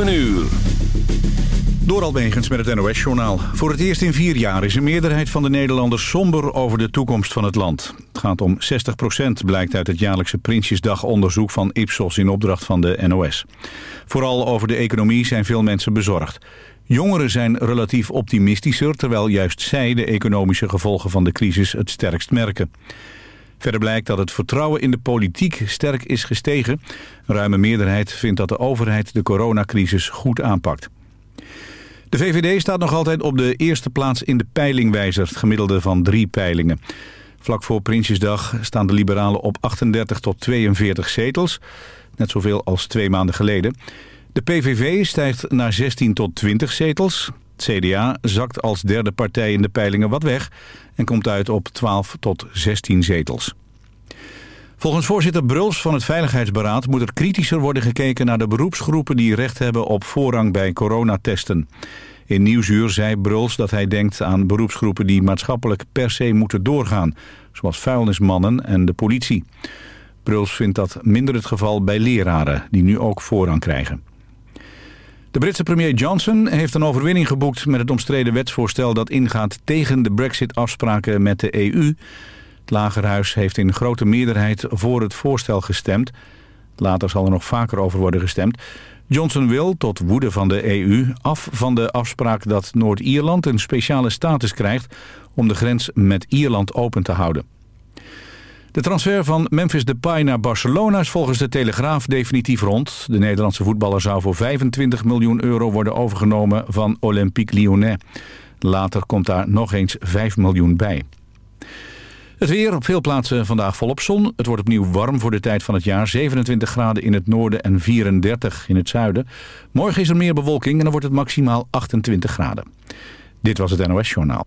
7 uur. Door Albegens met het NOS-journaal. Voor het eerst in vier jaar is een meerderheid van de Nederlanders somber over de toekomst van het land. Het gaat om 60% blijkt uit het jaarlijkse Prinsjesdag-onderzoek van Ipsos in opdracht van de NOS. Vooral over de economie zijn veel mensen bezorgd. Jongeren zijn relatief optimistischer, terwijl juist zij de economische gevolgen van de crisis het sterkst merken. Verder blijkt dat het vertrouwen in de politiek sterk is gestegen. Een ruime meerderheid vindt dat de overheid de coronacrisis goed aanpakt. De VVD staat nog altijd op de eerste plaats in de peilingwijzer, het gemiddelde van drie peilingen. Vlak voor Prinsjesdag staan de liberalen op 38 tot 42 zetels, net zoveel als twee maanden geleden. De PVV stijgt naar 16 tot 20 zetels. Het CDA zakt als derde partij in de peilingen wat weg en komt uit op 12 tot 16 zetels. Volgens voorzitter Bruls van het Veiligheidsberaad moet er kritischer worden gekeken naar de beroepsgroepen die recht hebben op voorrang bij coronatesten. In Nieuwsuur zei Bruls dat hij denkt aan beroepsgroepen die maatschappelijk per se moeten doorgaan, zoals vuilnismannen en de politie. Bruls vindt dat minder het geval bij leraren, die nu ook voorrang krijgen. De Britse premier Johnson heeft een overwinning geboekt met het omstreden wetsvoorstel dat ingaat tegen de brexit-afspraken met de EU. Het Lagerhuis heeft in grote meerderheid voor het voorstel gestemd. Later zal er nog vaker over worden gestemd. Johnson wil, tot woede van de EU, af van de afspraak dat Noord-Ierland een speciale status krijgt om de grens met Ierland open te houden. De transfer van Memphis Depay naar Barcelona is volgens de Telegraaf definitief rond. De Nederlandse voetballer zou voor 25 miljoen euro worden overgenomen van Olympique Lyonnais. Later komt daar nog eens 5 miljoen bij. Het weer op veel plaatsen vandaag volop zon. Het wordt opnieuw warm voor de tijd van het jaar. 27 graden in het noorden en 34 in het zuiden. Morgen is er meer bewolking en dan wordt het maximaal 28 graden. Dit was het NOS Journaal.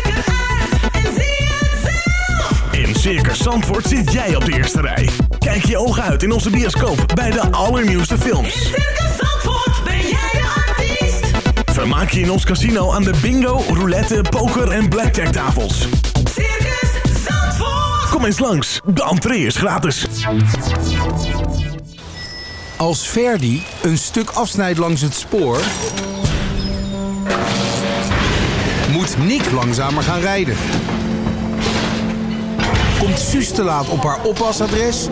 Circus Zandvoort zit jij op de eerste rij. Kijk je ogen uit in onze bioscoop bij de allernieuwste In films. Circus Zandvoort ben jij de artiest. Vermaak je in ons casino aan de bingo, roulette, poker en blackjack tafels. Circus Zandvoort. Kom eens langs, de entree is gratis. Als Verdi een stuk afsnijdt langs het spoor... moet Nick langzamer gaan rijden. Komt Suus te laat op haar oppasadres...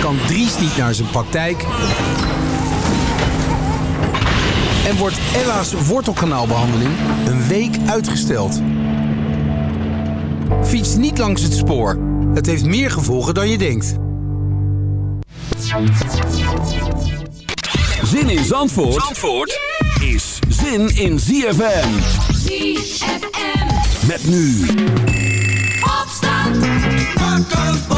kan Dries niet naar zijn praktijk... en wordt Ella's wortelkanaalbehandeling een week uitgesteld. Fiets niet langs het spoor. Het heeft meer gevolgen dan je denkt. Zin in Zandvoort, Zandvoort is zin in ZFM. ZFM. Met nu Rock on.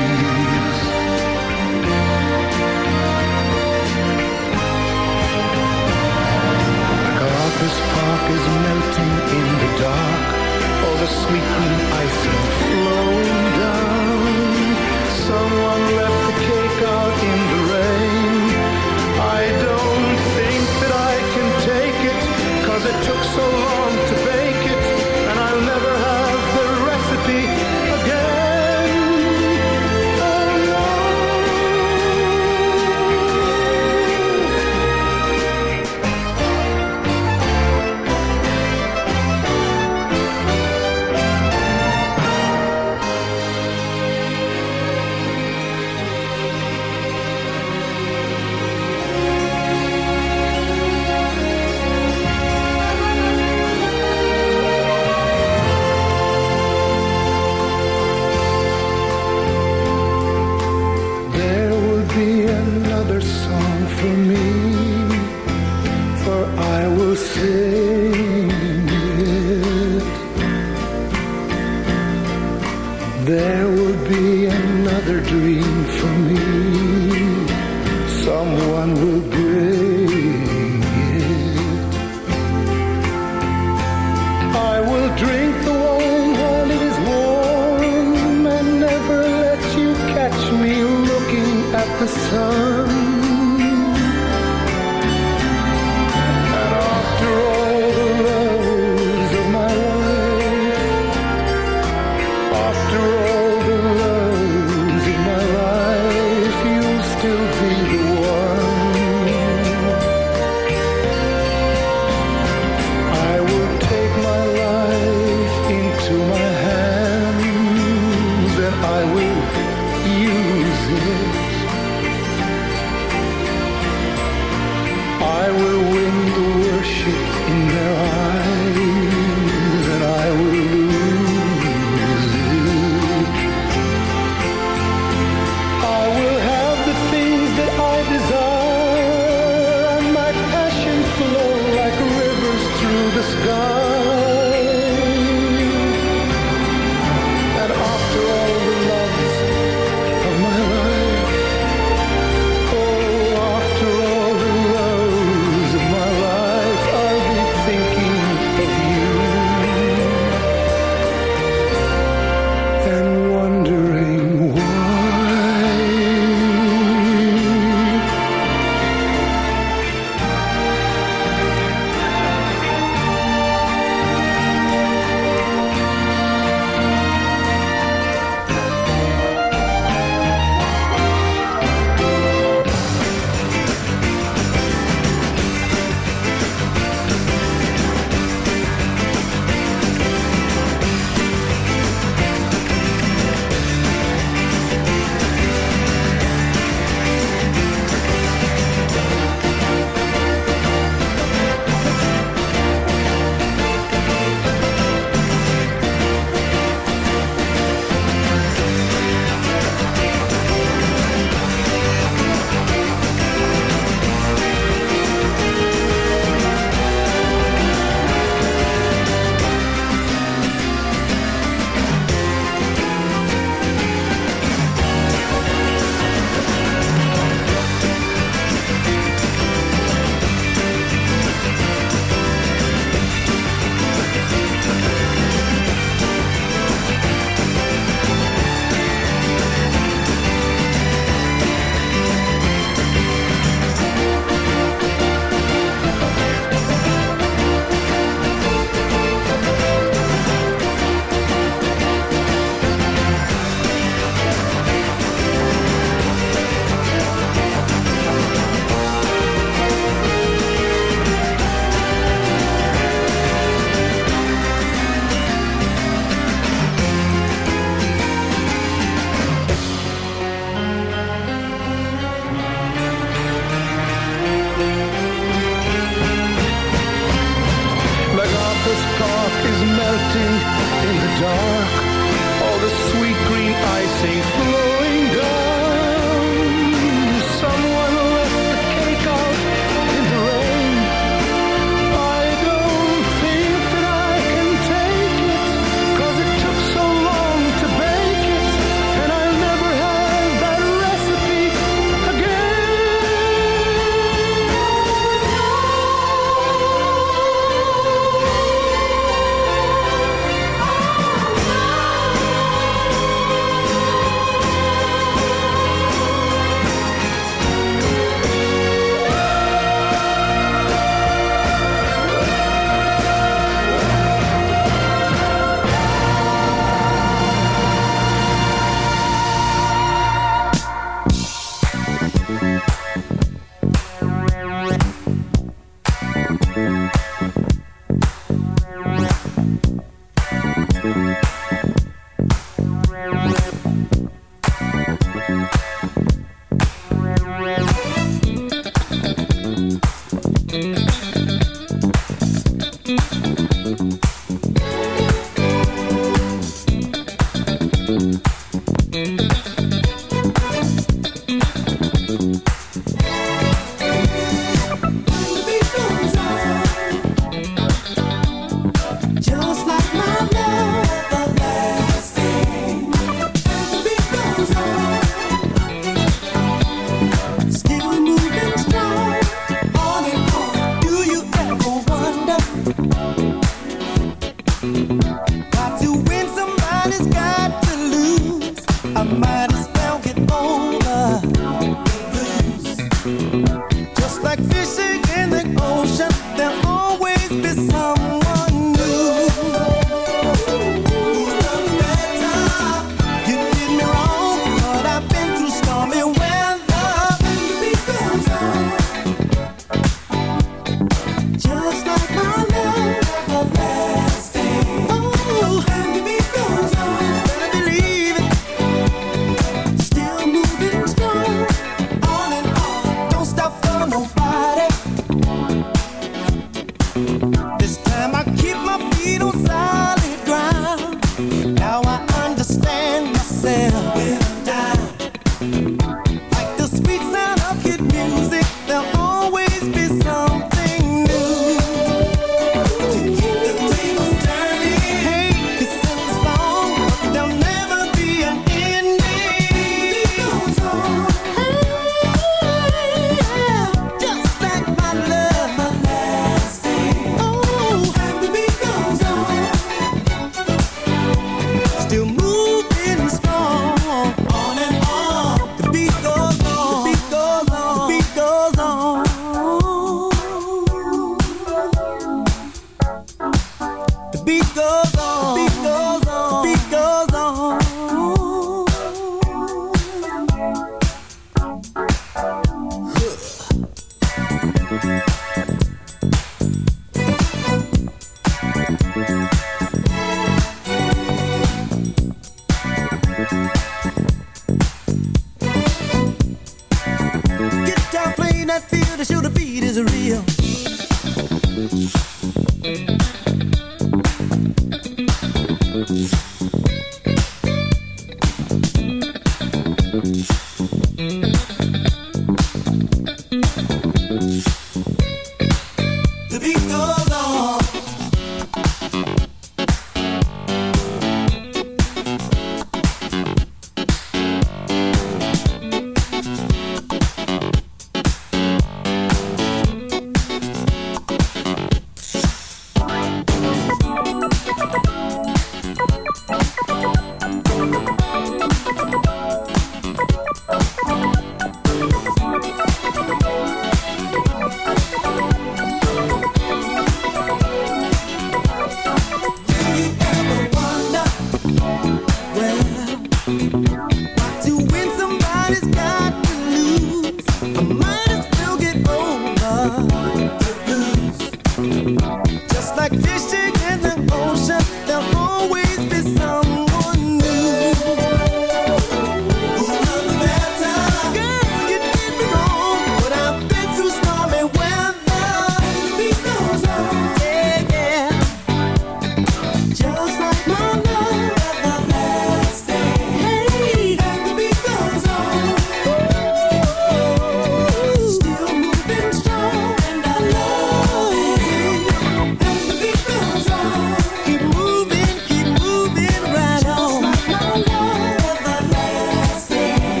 Melting in the dark. All the sweet green icing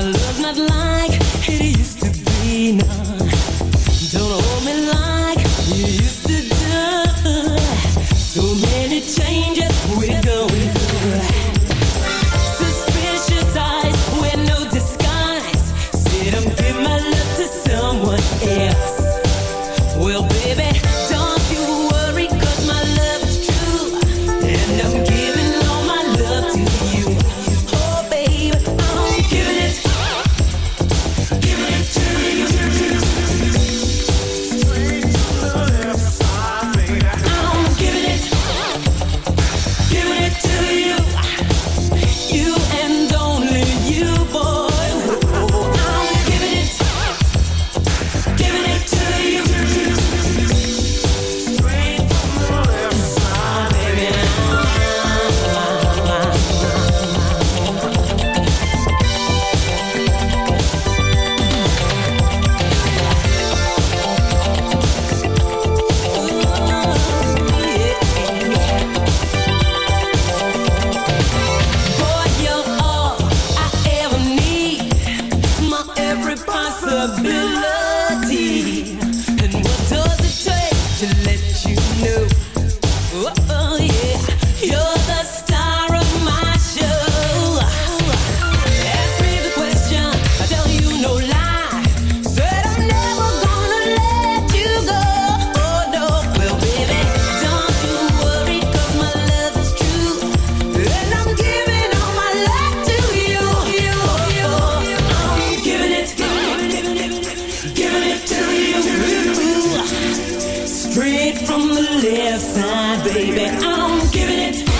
love's not like it used to be, Now Don't hold me like left side, baby. I'm giving it.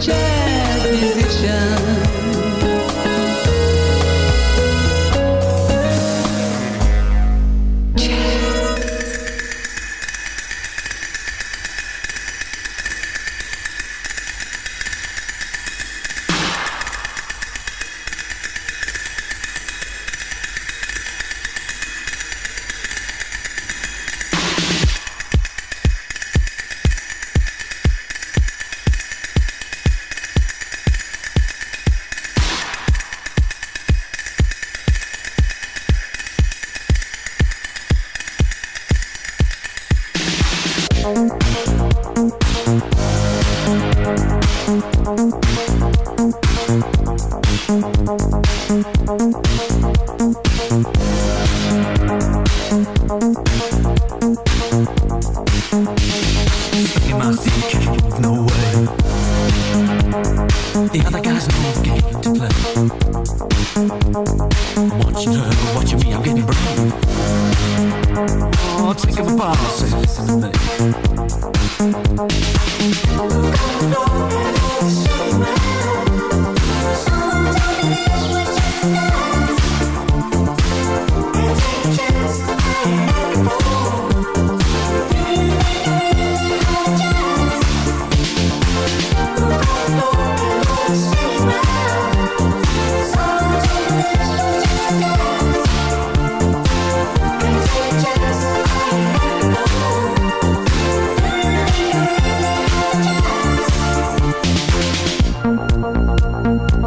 Jazz musician.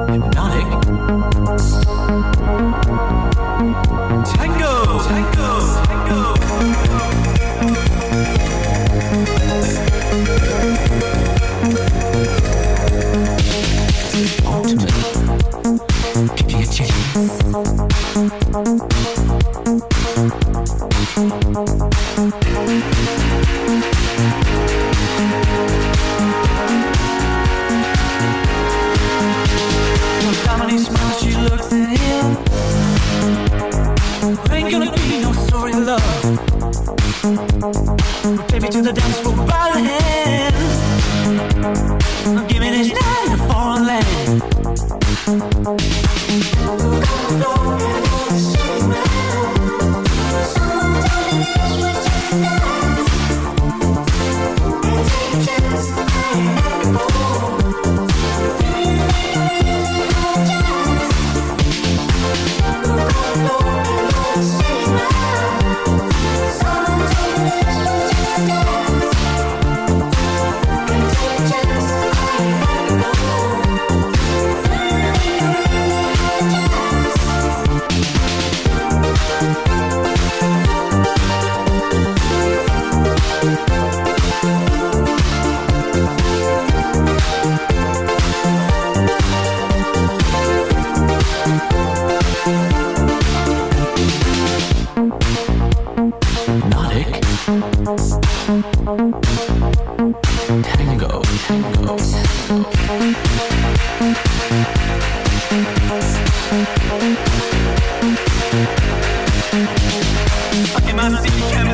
Bye.